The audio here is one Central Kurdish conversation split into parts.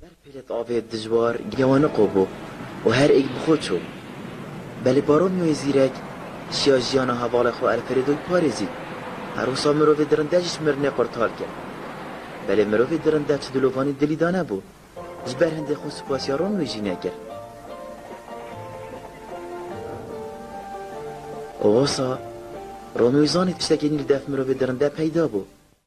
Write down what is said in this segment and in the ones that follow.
بەر پێلێت ئاڤێ دژوار گێوانە قۆ بۆ و هەر ئێک بخۆ چۆ بەلی بارۆ میۆی زیرەک شیا ژیانا هەڤاڵێ خۆ ئەر پەرێدۆی پارێزی هەر وسا مرۆڤێ درندە ژیش مرنێ قورتار کە بەلێ مرۆڤێ درندە چ دلۆڤانی دلی دا نەبۆ ژ بەر هندێ خۆ سوپاسیا ڕۆ نوێژی نەکرد ئۆوسا ڕۆمیۆی زانی تشتەکێ نیردەف مرۆڤێ درندە پەیدا بۆ.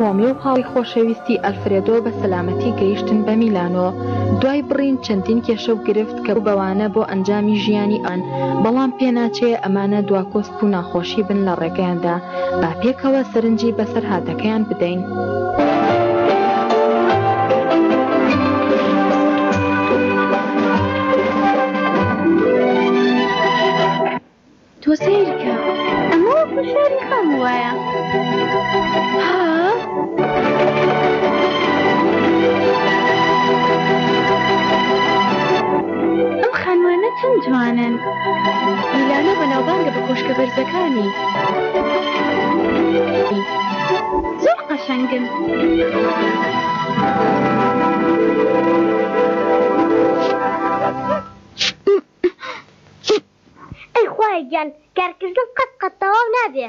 ڕۆمیۆ و هاوڕێی خۆشەویستی ئەلفرێدۆ بە سەلامەتی گەیشتن بە میلانۆ دوای بڕین چەندین کێشە و گرفت کە بەوانە بۆ ئەنجامی ژیانی ئەن بەڵام پێناچێ ئەمانە دواکۆسپ و ناخۆشی بن لە ڕێگەیاندا با پێکەوە سەرنجی بەسەرهاتەکەیان بدەین. تۆ سیرکە ئەمە شاری خام وایە. ئەو خانمانە چەند جوانن میلانە بەناوبانگە بە کۆشکە بەرزەکانی زۆر قەشەنگن ئەی خوایە گیان کارکردن قەت قەت تەواو نابێ.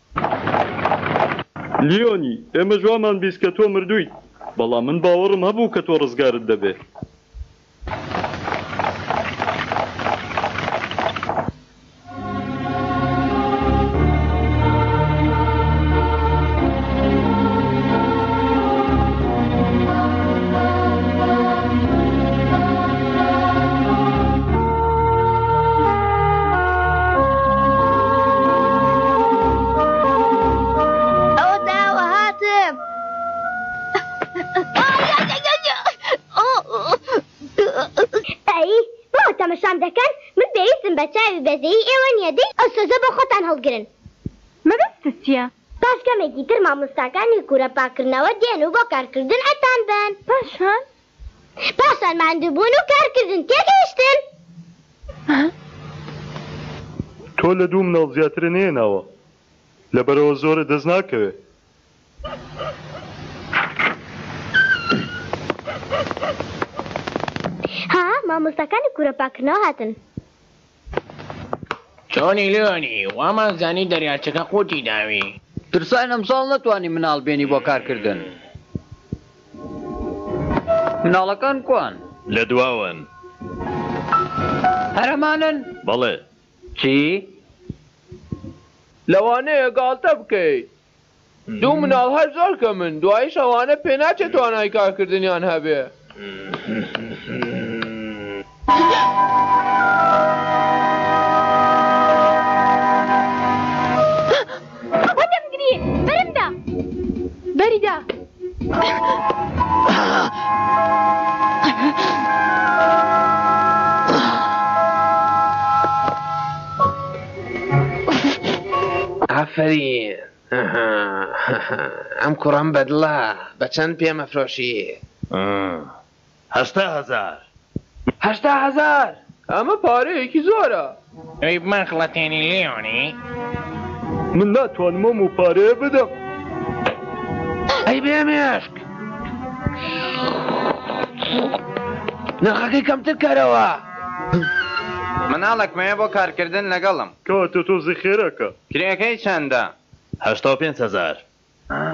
لیۆنی، ئێمەش وامان بیست کە تۆ مردوویت، بەڵام من باوەڕم هەبوو کە تۆ ڕزگارت دەبێت. تەمەشام دەکەن من پێویستم بە چاوی بەزەی ئێوە نیە دەی ئەو سۆزە بۆ خۆتان هەڵگرن مەبەست چییە؟ پاش کەمێکی تر مامۆستاکانی کورە پاکردنەوە دێن و بۆ کارکردن ئەتان بەن پاشان پاشان ماندووبوون و کارکردن تێگەیشتن. تۆ لە دوو مناڵ زیاترە نەیەناوە لەبەرئەوە زۆرە دەست ناکەوێ. ها مامۆستاکانی کورە پاککردنەوە هاتن. چۆنی لۆنی وامان زانی دەریاچەکە قوتی داوی. ترساین ئەمساڵ نەتوانی مناڵ بێنی بۆ کار کردن مناڵەکان کوان؟ لە دواوەن. هەر ئەمانن؟ بەڵێ. چی؟ لەوانەیە گاڵتە بکەیت. دوو مناڵ هەر زۆر کەمن دوایش ئەوانە پێناچێ توانای کارکردنیان هەبێ. ئافەرین ئەم کوڕەم بەدڵە بە چەند پێمەفرۆشی؟ هەشتا هەزار! هەشتا هەزار! ئەمە پارەیەکی زۆرە! ئەی بەخڵەتێنی لیۆنی! من ناتوانم ئەم و پارەیە بدەم! ئەی بێ مێشک! نرخەکەی کەمتر کەرەوە! مناڵێکم هەیە بۆ کارکردن لەگەڵم! کەواتە تۆزێ خێراکە! کرێکەی چەندە؟ هەشتا و پێنج هەزار!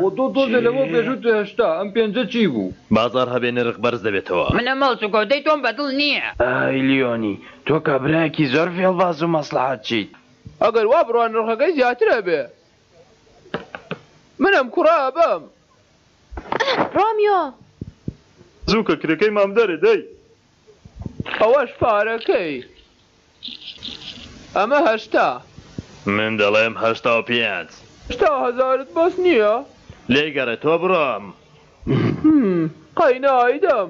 بۆ تۆ تۆزێ لەمەو پێشوو تە هەشتا ئەم پێنجە چی بوو. بازار هەبێ نرخ بەرز دەبێتەوە. من ئەمەو سکۆتەی تۆم بەدڵ نیە. ئای لیۆنی تۆ کابرایەکی زۆر فێڵباز و مەسڵەحاتچیت. ئەگەر وا بڕوا نرخەکەی زیاتر ئەبێ من ئەم کوڕە ئەبەم. ڕۆمیۆ. زوو کە کرێکەی مام دەرێ دەی. ئەوەش پارەکەی ئەمە هەشتا. من دەڵێم هەشتا و پێنج. هەشتا هەزارت بەس نییە؟ لێی گەڕێ تۆ بڕۆم. هم قەینا ئەیدەم.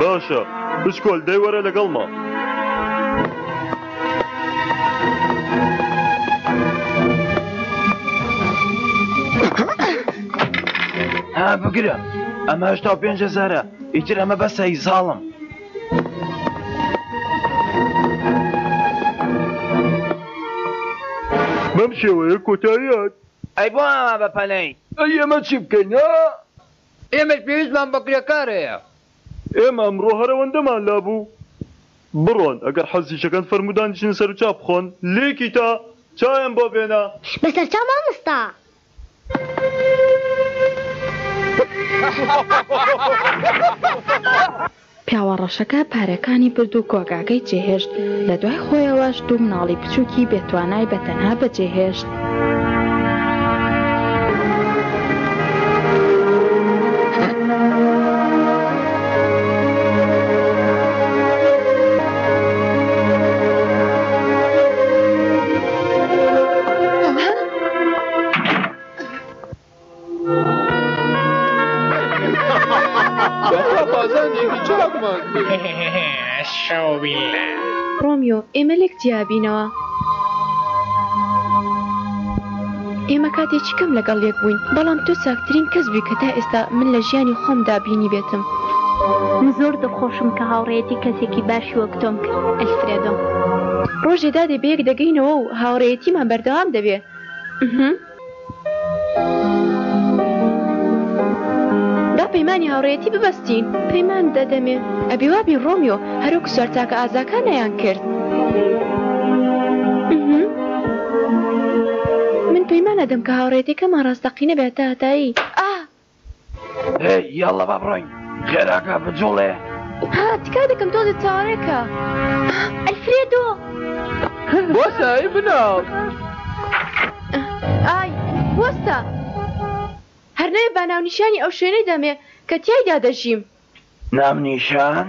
باشە بچکۆل دەی وەرە لەگەڵمە. ها بگرە ئەمە هشتا و پێنج هزارە ئیتر ئەمە بەسەی زاڵم بەم شێوەیە کۆتاییان ئەی بۆ ئاوا بە پەلەین؟ ئەی ئێمە چی بکەین ها؟ ئێمەش پێویستمان بە کرێکار هەیە. ئێمە ئەمڕۆ هەر ئەوەندەمان لابوو. بڕۆن، ئەگەر حەزیشەکەن فەرموو دانیشن سەر و چا بخۆن. لیکیتا، چایەم بۆ بێنە. بەسەر چا مامۆستا. پیاوە ڕەشەکە پارەکانی برد و کۆگاکەی جێهێشت، لە دوای خۆیەوەش دوو مناڵی بچووکی بێ توانای بە تەنها بەجێهێشت. ڕۆمیۆ، ئێمە لێک جیابینەوە. ئێمە کاتێکی کەم لەگەڵ یەک بووین، بەڵام تۆ چاکترین کەس بووی کە تا ئێستا من لە ژیانی خۆمدا بینیبێتم. من زۆر دڵخۆشم کە هاوڕێیەتی کەسێکی باشی وەک تۆم کرد، ئەلفرێدۆ. ڕۆژێ دادێ بەیەک دەگەینەوە و هاوڕێیەتیمان بەردەوام دەبێ. با پەیمانی هاوڕێیەتی ببەستین. پەیمان دەدەمێ. ئەبێ وابین ڕۆمیۆ هەر وەکو سارتاکە ئازاکانیان کرد. ئمم. من پەیمان ئەدەم کە هاوڕێیەتیەکەمان ڕاستەقینە بێ هەتاهەتایی. ئا! ئێ یاڵڵە با بڕۆین خێراکە بجوڵێ ها تکا دەکەم تۆزە چاوەڕێکە ئەلفرێدۆ بۆسە ئەی بناو ئای بۆسە هەرنەوێ با ناونیشانی ئەو شوێنەی دەمێ کە تیایدا دەژیم ناونیشان؟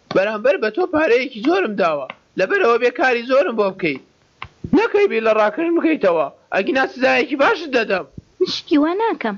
بەرامبەر بە تۆ پارەیەکی زۆرم داوە لەبەر ئەوە بێ کاری زۆرم بۆ بکەیت نەکەی بیر لە ڕاکردن بکەیتەوە ئەگینا سزایەکی باشت دەدەم. من شتی وا ناکەم.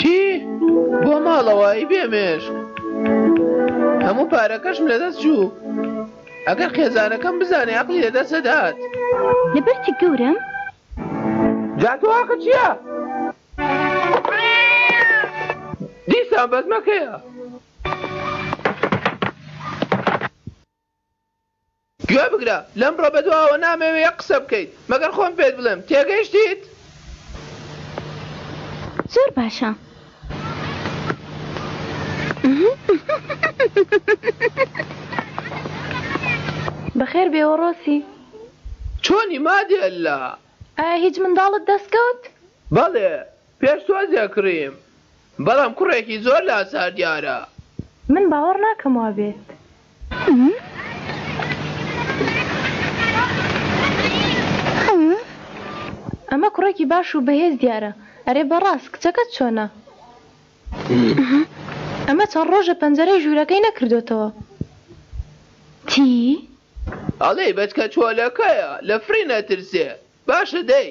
چی؟ بۆ ماڵەوە؟ ئەی بێ مێشک! هەموو پارەکەشم لەدەست چوو. ئەگەر خێزانەکەم بزانێ ئەقڵی لە دەست ئەدات. لەبەر چ گەورەم؟ جا تۆ ئاخر چییە؟ دیسان بەزمەکەیە. گوێ بگرە، لەمڕۆ بەدواوە نامەوێ یەک قسە بکەیت، مەگەر خۆم پێت بڵێم. تێگەیشتیت؟ زۆر باشە. بەخێر بێەوە، ڕۆسی. چۆنی، مادی اللە؟ ئایا هیچ منداڵت دەست کەوت؟ بەڵێ، پێش تۆ جێ کڕیم. بەڵام کوڕێکی زۆر لاساردیارە. من باوەڕ ناکەم وا بێت. ئەمە کوڕێکی باش و بەهێز دیارە. ئەرێ بەڕاست کچەکەت چۆنە؟ ئەمە چەند ڕۆژە پەنجەرەی ژوورەکەی نەکردۆتەوە. چی؟ ئەڵێی بەچکە چۆلەکەیە لە فڕین ئەترسێ باشە دەی.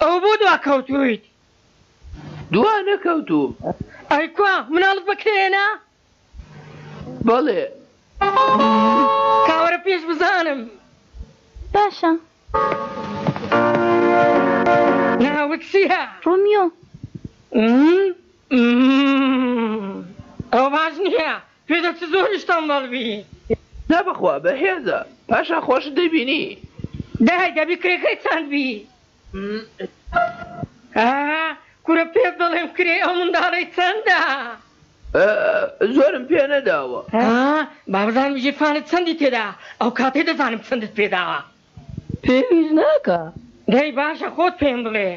ئەوە بۆ دواکەوتویت؟ دوا نەکەوتووم. ئەی کوا مناڵت بە کرێ هێنا؟ بەڵێ کاوەرە پێش بزانم باشە ناوت چیە ڕۆمیۆ ئەو باش نییە پێدە چ زۆریشتان بەڵبی نا بەخوا بەهێزە پاشا خۆشت دەبینی داهی دەبی کرێکەی چەند بی کورە پێت بڵێم کرێی ئەو منداڵەی چەندە؟ زۆرم پێ نەداوە. با بزانم ژیرفانت چەندی پێدا ئەوکاتەی دەزانم چەندت پێداوە. پێویست ناکا. دەی باشە خۆت پێم بڵێ.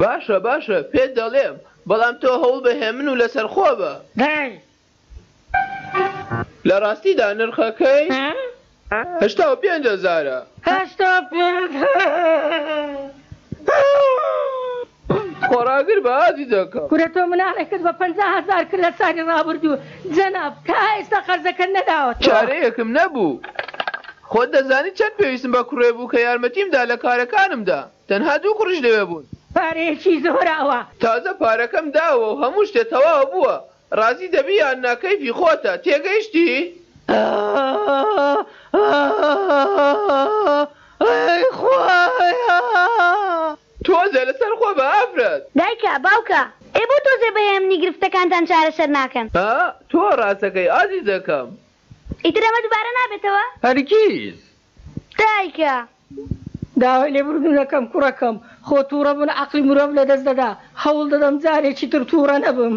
باشە باشە پێت دەڵێم بەڵام تۆ هەوڵبە هێمن و لەسەرخۆبە. دەی لە ڕاستیدا نرخەکەی هەشتا و پێنج هەزارە. خۆڕاگر بە ئازیزەکەم. کورە تۆ مناڵێکت بە پەنجا هەزار کرد لە سالی ڕابردوو جەناب، تا ئێستا قەرزەکەت نەداوەتەوە. چارەیەکم نەبوو. خۆت دەزانیت چەند پێویستم بە کوڕێ بوو کە یارمەتیم دا لە کارەکانمدا. تەنها دوو کوڕیش لەوێ بوون. پارەیەکی زۆرە ئەوە. تازە پارەکەم داوە و هەموو شتێ تەواو بووە. ڕازی دەبی یان نا کەیفی خۆتە تێگەیشتی. ئای خوایە. تۆزێ لەسەر خۆ بە ئافرەت. دایکە باوکە ئێ بۆ تۆزێ بە هێمنی گرفتەکانتان چارەسەر ناکەن. ئا تۆ ڕاستەکەی ئازیزەکەم. ئیتر ئەمە دوبارە نابێتەوە؟ هەرگیز دایکە. داوای لێبوردن دەکەم کوڕەکەم. خۆ توڕە بوون عەقڵی مرۆڤ لەدەست دەدا. هەوڵ دەدەم جارێکی تر توڕە نەبم.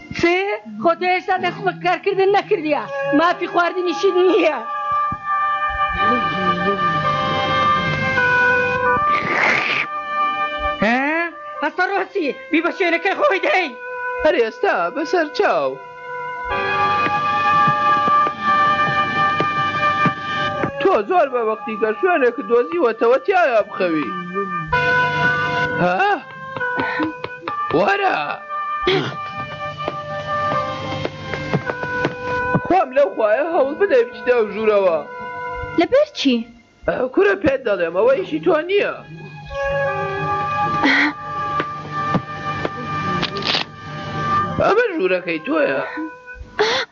سێ، خۆ تۆ هێشتا دەست بە کارکردن نەکردیە، مافی خواردنیشت نییە. هەستە ڕۆسی، بی بە شوێنەکەی خۆی دەی. هەر ئێستا بەسەر چاو. تۆ زۆر بە وەختی کە شوێنێکت دۆزیوەتەوە تیایا بخەوی. وەرە خۆم لەو خوایە هەوڵ بدە بچتە ئەو ژوورەوە لەبەر چی؟ کورە پێت دەڵێم ئەوە ئیشی تۆ نییە. ئەمە ژوورەکەی تۆیە.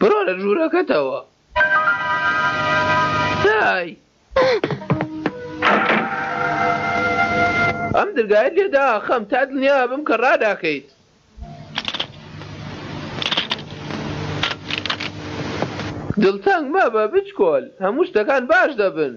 بڕۆ لە ژوورەکەتەوە دای. ئەم درگایت لێ داخەم تا دڵنیا بم کە ڕاداکەیت دڵتەنگ مەبە بچکۆل هەموو شتەکان باش دەبن.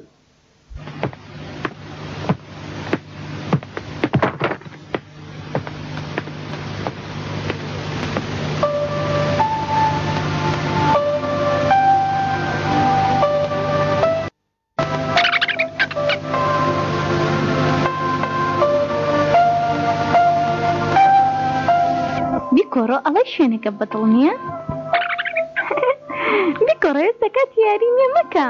بیکۆڕۆ ئەڵەی شوێنەکە بەدڵ نییە؟ بیکۆڕۆ ئێستا کاتی یاری نییە مەکە.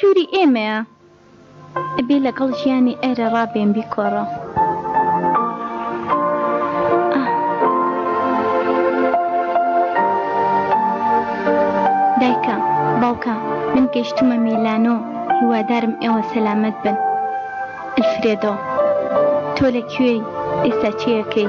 ژووری ئێمەیە ئەبێ لەگەڵ ژیانی ئێرە ڕابێن بیکۆڕە دایکە باوکە من گەشتمە میلانۆ هیوادارم ئێوە سەلامەت بن. الفرێدۆ، تۆ لە کوێی؟ ئێستا چی ئەکەی؟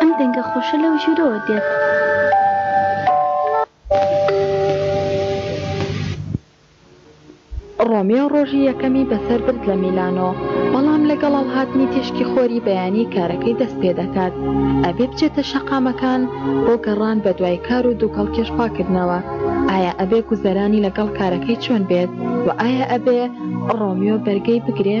ئەم دەنگە خۆشە لەو ژوورەوە دێت. ڕۆمیۆ ڕۆژی یەکەمی بەسەر برد لە میلانۆ، بەڵام لەگەڵ هەڵهاتنی تیشکی خۆری بەیانی کارەکەی دەست پێ دەکات، ئەبێ بچێتە شەقامەکان بۆ گەڕان بەدوای کار و دووکەڵ کێش پاکردنەوە، ئایا ئەبێ گوزەرانی لەگەڵ کارەکەی چۆن بێت و ئایا ئەبێ ڕۆمیۆ بەرگەی بگرێ؟